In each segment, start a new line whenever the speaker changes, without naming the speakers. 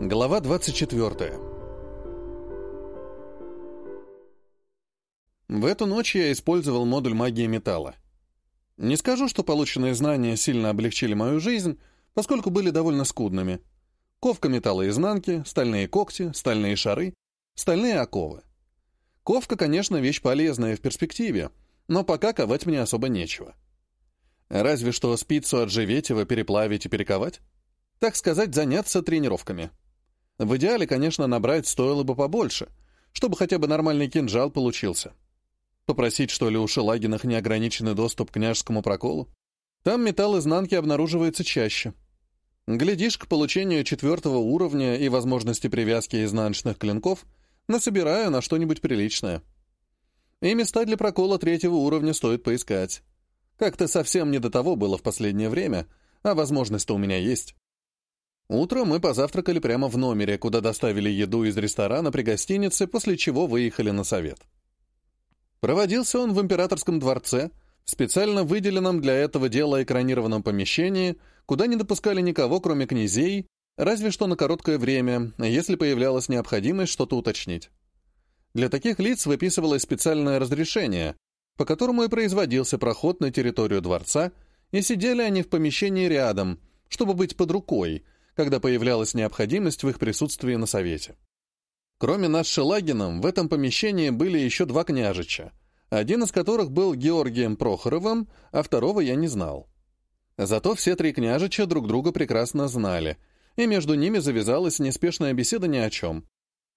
Глава 24. В эту ночь я использовал модуль магии металла. Не скажу, что полученные знания сильно облегчили мою жизнь, поскольку были довольно скудными. Ковка металла изнанки, стальные когти, стальные шары, стальные оковы. Ковка, конечно, вещь полезная в перспективе, но пока ковать мне особо нечего. Разве что спицу от Живетева переплавить и перековать. Так сказать, заняться тренировками. В идеале, конечно, набрать стоило бы побольше, чтобы хотя бы нормальный кинжал получился. Попросить, что ли, у Шелагинах неограниченный доступ к княжескому проколу? Там металл изнанки обнаруживается чаще. Глядишь, к получению четвертого уровня и возможности привязки изнаночных клинков насобираю на что-нибудь приличное. И места для прокола третьего уровня стоит поискать. Как-то совсем не до того было в последнее время, а возможность-то у меня есть. Утром мы позавтракали прямо в номере, куда доставили еду из ресторана при гостинице, после чего выехали на совет. Проводился он в императорском дворце, в специально выделенном для этого дела экранированном помещении, куда не допускали никого, кроме князей, разве что на короткое время, если появлялась необходимость что-то уточнить. Для таких лиц выписывалось специальное разрешение, по которому и производился проход на территорию дворца, и сидели они в помещении рядом, чтобы быть под рукой — когда появлялась необходимость в их присутствии на совете. Кроме нас с Шелагином, в этом помещении были еще два княжича, один из которых был Георгием Прохоровым, а второго я не знал. Зато все три княжича друг друга прекрасно знали, и между ними завязалась неспешная беседа ни о чем.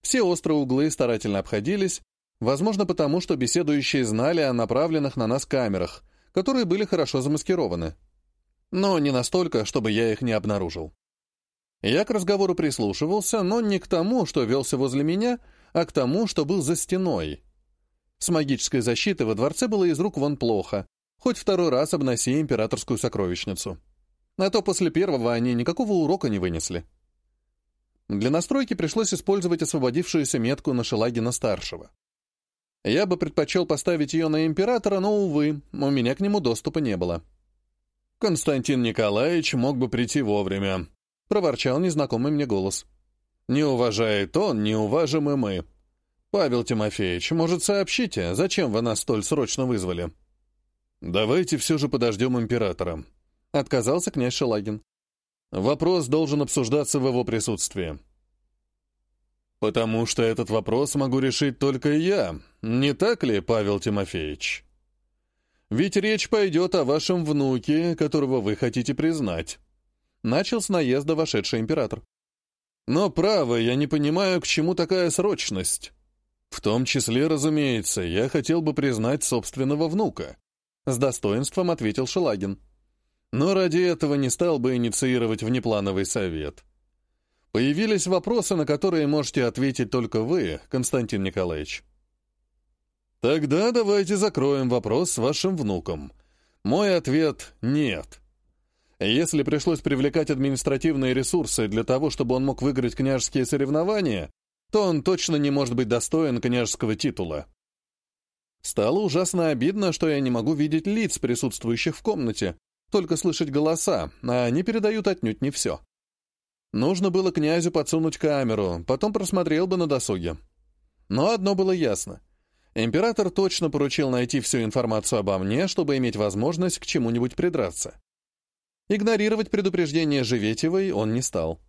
Все острые углы старательно обходились, возможно потому, что беседующие знали о направленных на нас камерах, которые были хорошо замаскированы. Но не настолько, чтобы я их не обнаружил. Я к разговору прислушивался, но не к тому, что велся возле меня, а к тому, что был за стеной. С магической защитой во дворце было из рук вон плохо, хоть второй раз обноси императорскую сокровищницу. А то после первого они никакого урока не вынесли. Для настройки пришлось использовать освободившуюся метку на Шелагина-старшего. Я бы предпочел поставить ее на императора, но, увы, у меня к нему доступа не было. Константин Николаевич мог бы прийти вовремя, проворчал незнакомый мне голос. «Не уважает он, не уважим и мы. Павел Тимофеевич, может, сообщите, зачем вы нас столь срочно вызвали?» «Давайте все же подождем императора», — отказался князь Шелагин. «Вопрос должен обсуждаться в его присутствии». «Потому что этот вопрос могу решить только я, не так ли, Павел Тимофеевич?» «Ведь речь пойдет о вашем внуке, которого вы хотите признать». Начал с наезда вошедший император. «Но, право, я не понимаю, к чему такая срочность. В том числе, разумеется, я хотел бы признать собственного внука», — с достоинством ответил Шелагин. «Но ради этого не стал бы инициировать внеплановый совет. Появились вопросы, на которые можете ответить только вы, Константин Николаевич». «Тогда давайте закроем вопрос с вашим внуком. Мой ответ — нет». Если пришлось привлекать административные ресурсы для того, чтобы он мог выиграть княжеские соревнования, то он точно не может быть достоин княжеского титула. Стало ужасно обидно, что я не могу видеть лиц, присутствующих в комнате, только слышать голоса, а они передают отнюдь не все. Нужно было князю подсунуть камеру, потом просмотрел бы на досуге. Но одно было ясно. Император точно поручил найти всю информацию обо мне, чтобы иметь возможность к чему-нибудь придраться. Игнорировать предупреждение Живетевой он не стал.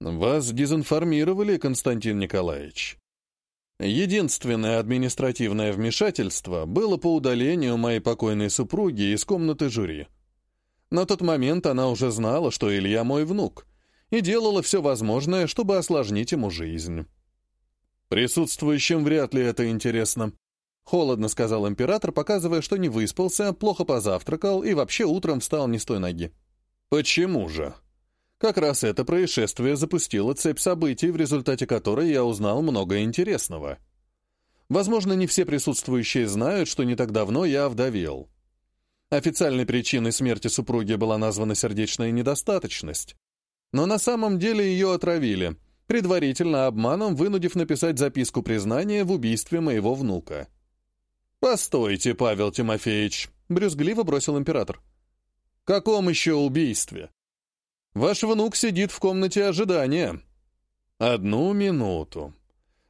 «Вас дезинформировали, Константин Николаевич. Единственное административное вмешательство было по удалению моей покойной супруги из комнаты жюри. На тот момент она уже знала, что Илья мой внук, и делала все возможное, чтобы осложнить ему жизнь. Присутствующим вряд ли это интересно. Холодно сказал император, показывая, что не выспался, плохо позавтракал и вообще утром встал не с той ноги. Почему же? Как раз это происшествие запустило цепь событий, в результате которой я узнал много интересного. Возможно, не все присутствующие знают, что не так давно я овдовел. Официальной причиной смерти супруги была названа сердечная недостаточность. Но на самом деле ее отравили, предварительно обманом вынудив написать записку признания в убийстве моего внука. «Постойте, Павел Тимофеевич», — брюзгливо бросил император. «Каком еще убийстве? Ваш внук сидит в комнате ожидания. «Одну минуту.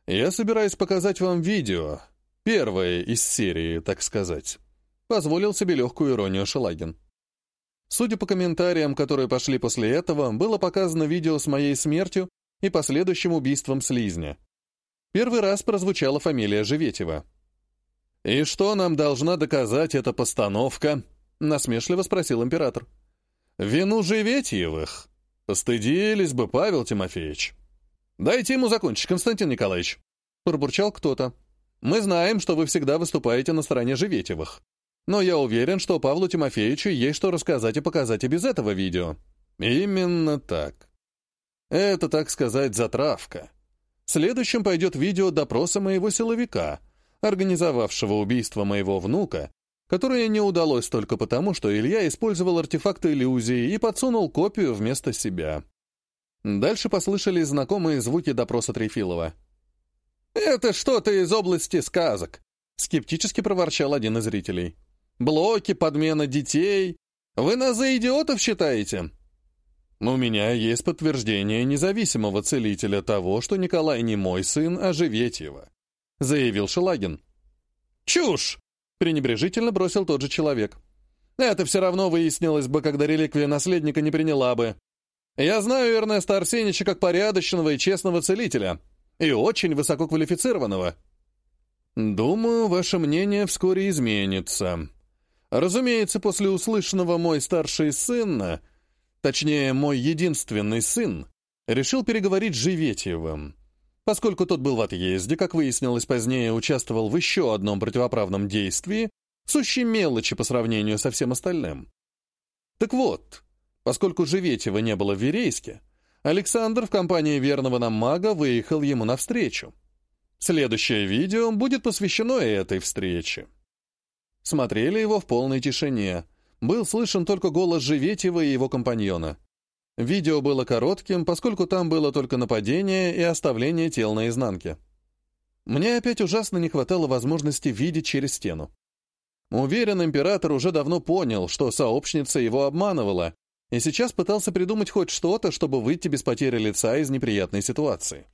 Я собираюсь показать вам видео. Первое из серии, так сказать». Позволил себе легкую иронию Шелагин. Судя по комментариям, которые пошли после этого, было показано видео с моей смертью и последующим убийством слизня. Первый раз прозвучала фамилия Живетева. «И что нам должна доказать эта постановка?» — насмешливо спросил император. «Вину Живетьевых. Постыдились бы, Павел Тимофеевич». «Дайте ему закончить, Константин Николаевич», — пробурчал кто-то. «Мы знаем, что вы всегда выступаете на стороне Живетевых. Но я уверен, что Павлу Тимофеевичу есть что рассказать и показать и без этого видео». «Именно так. Это, так сказать, затравка. Следующим пойдет видео допроса моего силовика, организовавшего убийство моего внука, которое не удалось только потому, что Илья использовал артефакты иллюзии и подсунул копию вместо себя. Дальше послышались знакомые звуки допроса Трефилова. «Это что-то из области сказок», — скептически проворчал один из зрителей. «Блоки, подмена детей. Вы нас за идиотов считаете?» У меня есть подтверждение независимого целителя того, что Николай не мой сын, а Живетьева», — заявил Шелагин. «Чушь!» — пренебрежительно бросил тот же человек. «Это все равно выяснилось бы, когда реликвия наследника не приняла бы. Я знаю Эрнеста Арсеньевича как порядочного и честного целителя, и очень высококвалифицированного. Думаю, ваше мнение вскоре изменится. Разумеется, после услышанного мой старший сын точнее, мой единственный сын, решил переговорить с Живетьевым. Поскольку тот был в отъезде, как выяснилось позднее, участвовал в еще одном противоправном действии, сущей мелочи по сравнению со всем остальным. Так вот, поскольку Живетьева не было в Верейске, Александр в компании верного нам мага выехал ему навстречу. Следующее видео будет посвящено этой встрече. Смотрели его в полной тишине — был слышен только голос Живетева и его компаньона. Видео было коротким, поскольку там было только нападение и оставление тел наизнанке. Мне опять ужасно не хватало возможности видеть через стену. Уверен, император уже давно понял, что сообщница его обманывала, и сейчас пытался придумать хоть что-то, чтобы выйти без потери лица из неприятной ситуации.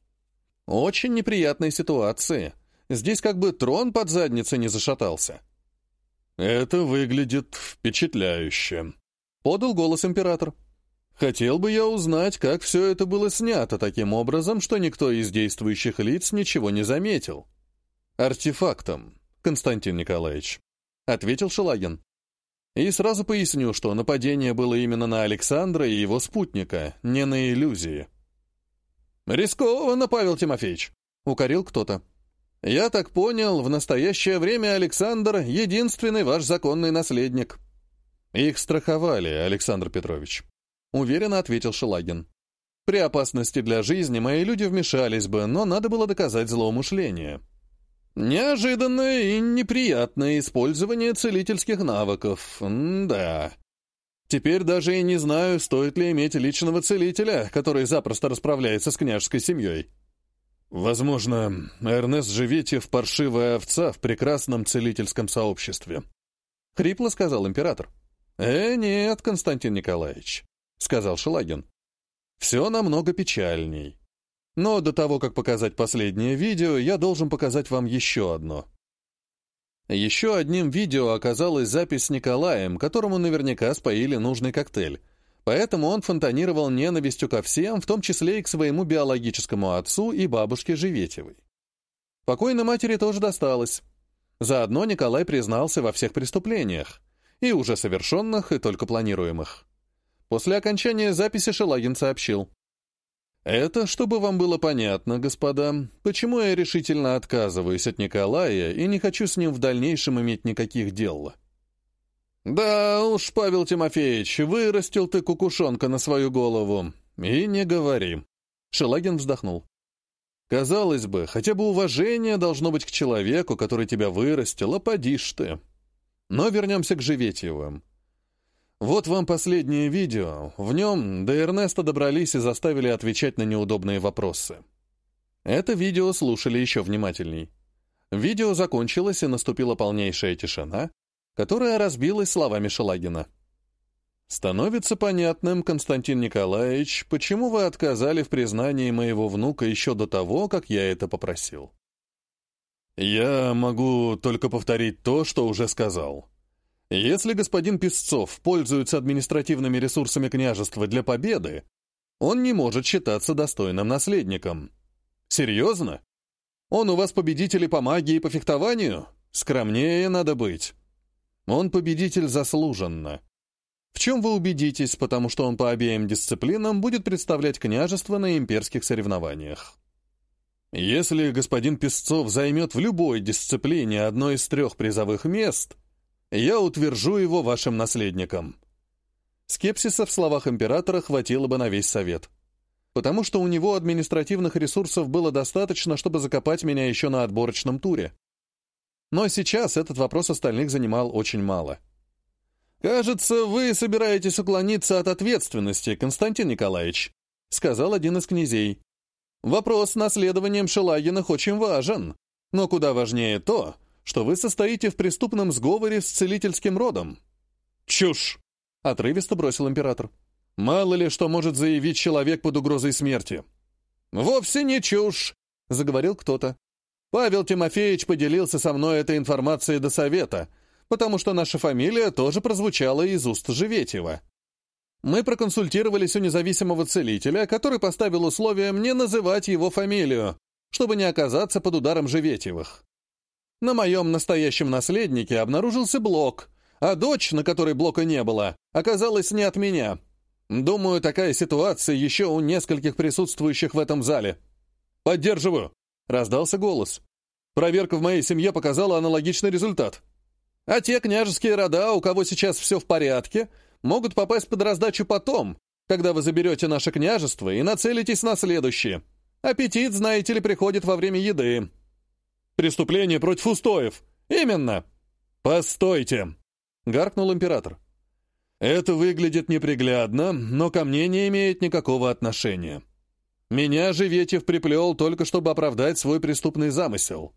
Очень неприятной ситуации. Здесь как бы трон под задницей не зашатался. «Это выглядит впечатляюще», — подал голос император. «Хотел бы я узнать, как все это было снято таким образом, что никто из действующих лиц ничего не заметил». «Артефактом, Константин Николаевич», — ответил Шелагин. «И сразу поясню, что нападение было именно на Александра и его спутника, не на иллюзии». «Рискованно, Павел Тимофеевич», — укорил кто-то. «Я так понял, в настоящее время Александр — единственный ваш законный наследник». «Их страховали, Александр Петрович», — уверенно ответил Шелагин. «При опасности для жизни мои люди вмешались бы, но надо было доказать злоумышление». «Неожиданное и неприятное использование целительских навыков, М да. Теперь даже и не знаю, стоит ли иметь личного целителя, который запросто расправляется с княжеской семьей». Возможно, Эрнест Живетьев — паршивая овца в прекрасном целительском сообществе. Хрипло сказал император. «Э, нет, Константин Николаевич», — сказал Шелагин. «Все намного печальней. Но до того, как показать последнее видео, я должен показать вам еще одно». Еще одним видео оказалась запись с Николаем, которому наверняка споили нужный коктейль, Поэтому он фонтанировал ненавистью ко всем, в том числе и к своему биологическому отцу и бабушке Живетевой. Покойной матери тоже досталось. Заодно Николай признался во всех преступлениях, и уже совершенных, и только планируемых. После окончания записи Шелагин сообщил. «Это, чтобы вам было понятно, господа, почему я решительно отказываюсь от Николая и не хочу с ним в дальнейшем иметь никаких дел». «Да уж, Павел Тимофеевич, вырастил ты кукушонка на свою голову. И не говори». Шелагин вздохнул. «Казалось бы, хотя бы уважение должно быть к человеку, который тебя вырастил, а поди ты. Но вернемся к Живетьевым. Вот вам последнее видео. В нем до Эрнеста добрались и заставили отвечать на неудобные вопросы. Это видео слушали еще внимательней. Видео закончилось, и наступила полнейшая тишина, которая разбилась словами Шелагина. Становится понятным, Константин Николаевич, почему вы отказали в признании моего внука еще до того, как я это попросил. Я могу только повторить то, что уже сказал. Если господин Песцов пользуется административными ресурсами княжества для победы, он не может считаться достойным наследником. Серьезно? Он у вас победитель по магии и по фехтованию? Скромнее надо быть. Он победитель заслуженно. В чем вы убедитесь, потому что он по обеим дисциплинам будет представлять княжество на имперских соревнованиях. Если господин Песцов займет в любой дисциплине одно из трех призовых мест, я утвержу его вашим наследником. Скепсиса в словах императора хватило бы на весь совет. Потому что у него административных ресурсов было достаточно, чтобы закопать меня еще на отборочном туре. Но сейчас этот вопрос остальных занимал очень мало. «Кажется, вы собираетесь уклониться от ответственности, Константин Николаевич», сказал один из князей. «Вопрос с наследованием Шелагинах очень важен, но куда важнее то, что вы состоите в преступном сговоре с целительским родом». «Чушь!» — отрывисто бросил император. «Мало ли что может заявить человек под угрозой смерти». «Вовсе не чушь!» — заговорил кто-то. Павел Тимофеевич поделился со мной этой информацией до совета, потому что наша фамилия тоже прозвучала из уст Живетьева. Мы проконсультировались у независимого целителя, который поставил условием не называть его фамилию, чтобы не оказаться под ударом Живетьевых. На моем настоящем наследнике обнаружился блок, а дочь, на которой блока не было, оказалась не от меня. Думаю, такая ситуация еще у нескольких присутствующих в этом зале. «Поддерживаю», Раздался голос. Проверка в моей семье показала аналогичный результат. А те княжеские рода, у кого сейчас все в порядке, могут попасть под раздачу потом, когда вы заберете наше княжество и нацелитесь на следующее. Аппетит, знаете ли, приходит во время еды. Преступление против устоев. Именно. Постойте, гаркнул император. Это выглядит неприглядно, но ко мне не имеет никакого отношения. Меня же Ветев приплел только чтобы оправдать свой преступный замысел.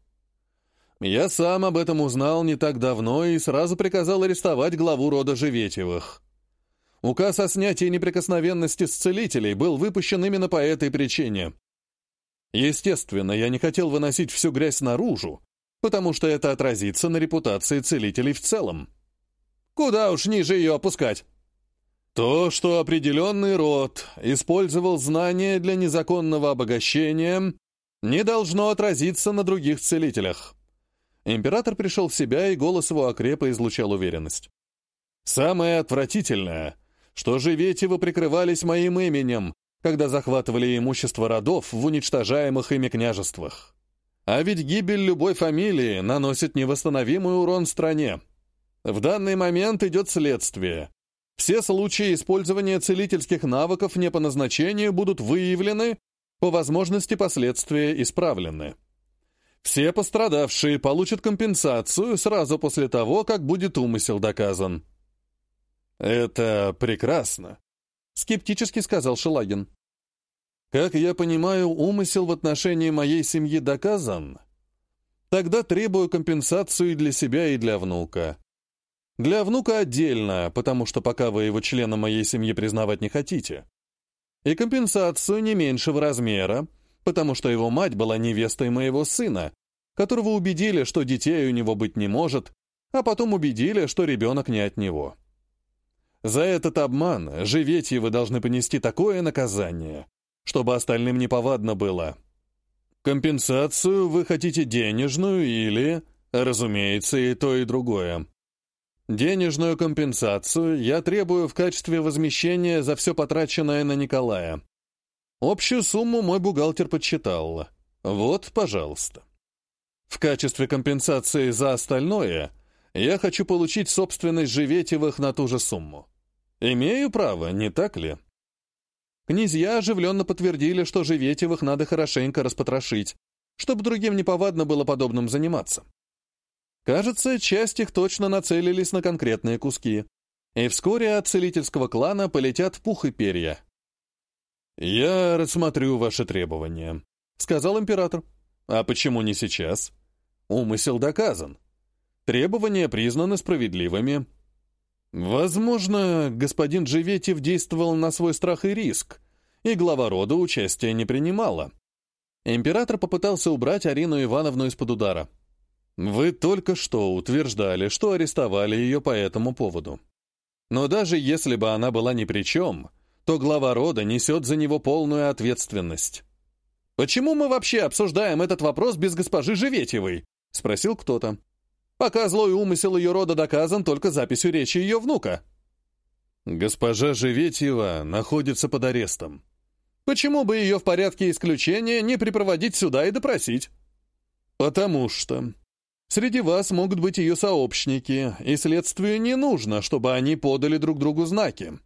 Я сам об этом узнал не так давно и сразу приказал арестовать главу рода Живетевых. Указ о снятии неприкосновенности с целителей был выпущен именно по этой причине. Естественно, я не хотел выносить всю грязь наружу, потому что это отразится на репутации целителей в целом. Куда уж ниже ее опускать? То, что определенный род использовал знания для незаконного обогащения, не должно отразиться на других целителях. Император пришел в себя, и голос его окрепо излучал уверенность. «Самое отвратительное, что Живетевы прикрывались моим именем, когда захватывали имущество родов в уничтожаемых ими княжествах. А ведь гибель любой фамилии наносит невосстановимый урон стране. В данный момент идет следствие, все случаи использования целительских навыков не по назначению будут выявлены, по возможности последствия исправлены. Все пострадавшие получат компенсацию сразу после того, как будет умысел доказан. «Это прекрасно», — скептически сказал Шелагин. «Как я понимаю, умысел в отношении моей семьи доказан. Тогда требую компенсацию и для себя, и для внука. Для внука отдельно, потому что пока вы его члена моей семьи признавать не хотите. И компенсацию не меньшего размера, потому что его мать была невестой моего сына, которого убедили, что детей у него быть не может, а потом убедили, что ребенок не от него. За этот обман живете вы должны понести такое наказание, чтобы остальным неповадно было. Компенсацию вы хотите денежную или, разумеется, и то, и другое. Денежную компенсацию я требую в качестве возмещения за все потраченное на Николая. Общую сумму мой бухгалтер подсчитал. Вот, пожалуйста. В качестве компенсации за остальное я хочу получить собственность Живетевых на ту же сумму. Имею право, не так ли? Князья оживленно подтвердили, что Живетевых надо хорошенько распотрошить, чтобы другим неповадно было подобным заниматься. Кажется, часть их точно нацелились на конкретные куски. И вскоре от целительского клана полетят пух и перья. «Я рассмотрю ваши требования», — сказал император. «А почему не сейчас? Умысел доказан. Требования признаны справедливыми». Возможно, господин Живетев действовал на свой страх и риск, и глава рода участия не принимала. Император попытался убрать Арину Ивановну из-под удара. Вы только что утверждали, что арестовали ее по этому поводу. Но даже если бы она была ни при чем, то глава рода несет за него полную ответственность. «Почему мы вообще обсуждаем этот вопрос без госпожи Живетьевой?» — спросил кто-то. «Пока злой умысел ее рода доказан только записью речи ее внука». «Госпожа Живетьева находится под арестом. Почему бы ее в порядке исключения не припроводить сюда и допросить?» «Потому что Среди вас могут быть ее сообщники, и следствию не нужно, чтобы они подали друг другу знаки.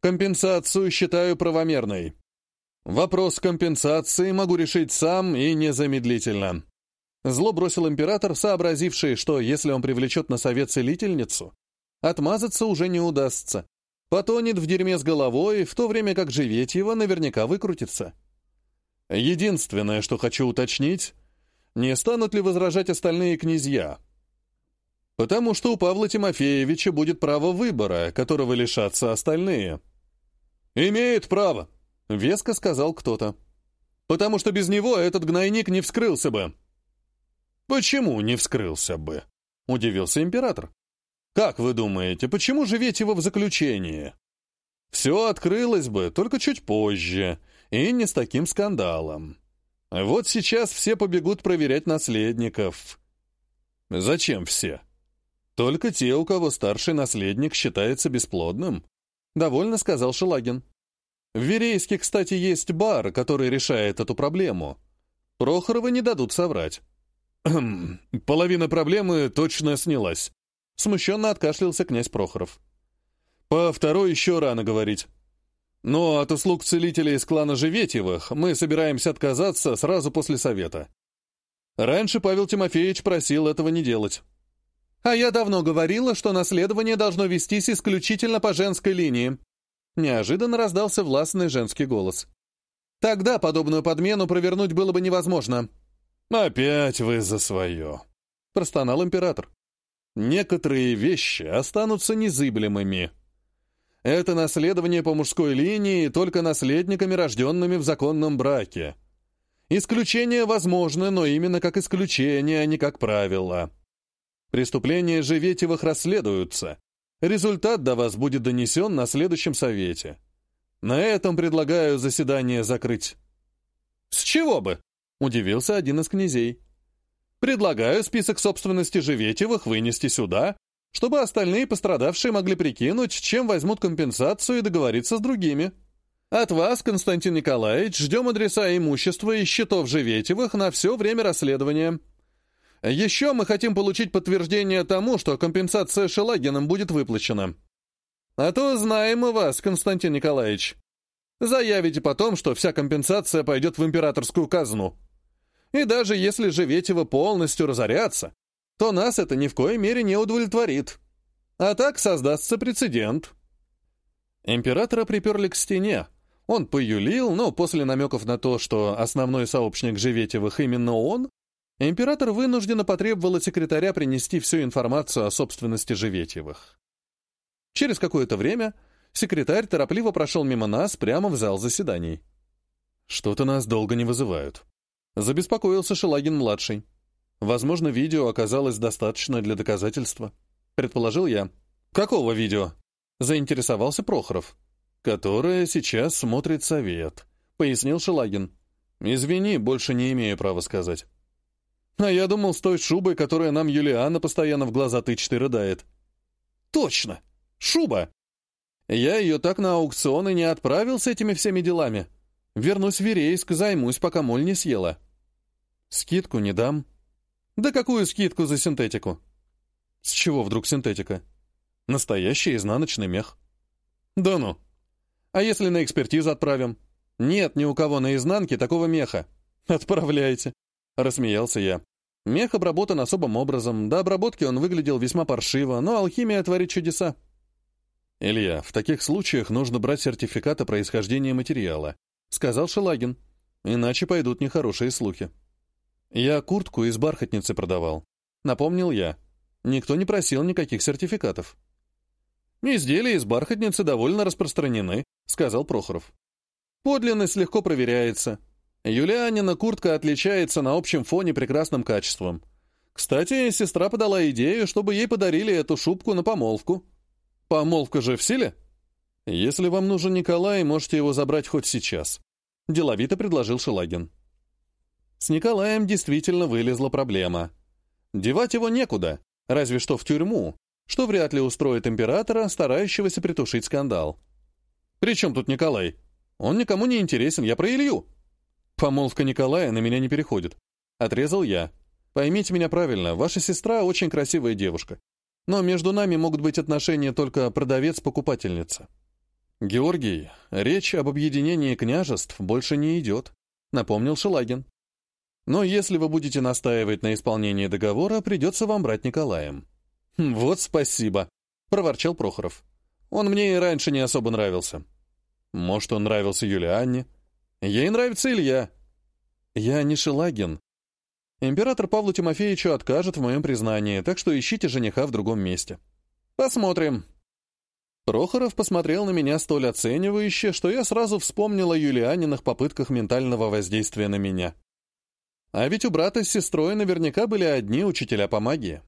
Компенсацию считаю правомерной. Вопрос компенсации могу решить сам и незамедлительно. Зло бросил император, сообразивший, что если он привлечет на совет целительницу, отмазаться уже не удастся. Потонет в дерьме с головой, в то время как живеть его наверняка выкрутится. Единственное, что хочу уточнить, не станут ли возражать остальные князья. Потому что у Павла Тимофеевича будет право выбора, которого лишатся остальные. «Имеет право», — веско сказал кто-то. «Потому что без него этот гнойник не вскрылся бы». «Почему не вскрылся бы?» — удивился император. «Как вы думаете, почему живете его в заключении?» «Все открылось бы, только чуть позже, и не с таким скандалом. Вот сейчас все побегут проверять наследников. Зачем все? Только те, у кого старший наследник считается бесплодным, довольно сказал Шелагин. В Верейске, кстати, есть бар, который решает эту проблему. Прохоровы не дадут соврать. Половина проблемы точно снялась. Смущенно откашлялся князь Прохоров. По второй еще рано говорить. Но от услуг целителей из клана Живетьевых мы собираемся отказаться сразу после совета. Раньше Павел Тимофеевич просил этого не делать. А я давно говорила, что наследование должно вестись исключительно по женской линии. Неожиданно раздался властный женский голос. Тогда подобную подмену провернуть было бы невозможно. «Опять вы за свое», — простонал император. «Некоторые вещи останутся незыблемыми». Это наследование по мужской линии только наследниками, рожденными в законном браке. Исключения возможны, но именно как исключение, а не как правило. Преступления Живетевых расследуются. Результат до вас будет донесен на следующем совете. На этом предлагаю заседание закрыть. «С чего бы?» — удивился один из князей. «Предлагаю список собственности Живетевых вынести сюда чтобы остальные пострадавшие могли прикинуть, чем возьмут компенсацию и договориться с другими. От вас, Константин Николаевич, ждем адреса имущества и счетов Живетевых на все время расследования. Еще мы хотим получить подтверждение тому, что компенсация Шелагиным будет выплачена. А то знаем мы вас, Константин Николаевич. Заявите потом, что вся компенсация пойдет в императорскую казну. И даже если Живетева полностью разорятся, то нас это ни в коей мере не удовлетворит. А так создастся прецедент. Императора приперли к стене. Он поюлил, но после намеков на то, что основной сообщник Живетевых именно он, император вынужденно потребовал от секретаря принести всю информацию о собственности Живетевых. Через какое-то время секретарь торопливо прошел мимо нас прямо в зал заседаний. «Что-то нас долго не вызывают», — забеспокоился Шелагин-младший. Возможно, видео оказалось достаточно для доказательства. Предположил я. Какого видео? Заинтересовался Прохоров. Которое сейчас смотрит совет, пояснил Шелагин. Извини, больше не имею права сказать. А я думал, с той шубой, которая нам Юлиана постоянно в глаза тычет и рыдает. Точно! Шуба! Я ее так на аукцион и не отправил с этими всеми делами. Вернусь в Верейск, займусь, пока моль не съела. Скидку не дам, да какую скидку за синтетику? С чего вдруг синтетика? Настоящий изнаночный мех. Да ну. А если на экспертизу отправим? Нет ни у кого на изнанке такого меха. Отправляйте. Рассмеялся я. Мех обработан особым образом. До обработки он выглядел весьма паршиво, но алхимия творит чудеса. «Илья, в таких случаях нужно брать сертификат о происхождении материала», — сказал Шелагин. «Иначе пойдут нехорошие слухи». «Я куртку из бархатницы продавал», — напомнил я. Никто не просил никаких сертификатов. «Изделия из бархатницы довольно распространены», — сказал Прохоров. «Подлинность легко проверяется. Юлианина куртка отличается на общем фоне прекрасным качеством. Кстати, сестра подала идею, чтобы ей подарили эту шубку на помолвку. Помолвка же в силе? Если вам нужен Николай, можете его забрать хоть сейчас», — деловито предложил Шелагин. С Николаем действительно вылезла проблема. Девать его некуда, разве что в тюрьму, что вряд ли устроит императора, старающегося притушить скандал. «При чем тут Николай? Он никому не интересен, я про Илью». «Помолвка Николая на меня не переходит», — отрезал я. «Поймите меня правильно, ваша сестра очень красивая девушка. Но между нами могут быть отношения только продавец-покупательница». «Георгий, речь об объединении княжеств больше не идет», — напомнил Шелагин. «Но если вы будете настаивать на исполнении договора, придется вам брать Николаем». Хм, «Вот спасибо», — проворчал Прохоров. «Он мне и раньше не особо нравился». «Может, он нравился Юлианне?» «Ей нравится Илья». «Я не Шелагин. Император Павлу Тимофеевичу откажет в моем признании, так что ищите жениха в другом месте». «Посмотрим». Прохоров посмотрел на меня столь оценивающе, что я сразу вспомнил о Юлианиных попытках ментального воздействия на меня. А ведь у брата с сестрой наверняка были одни учителя по магии.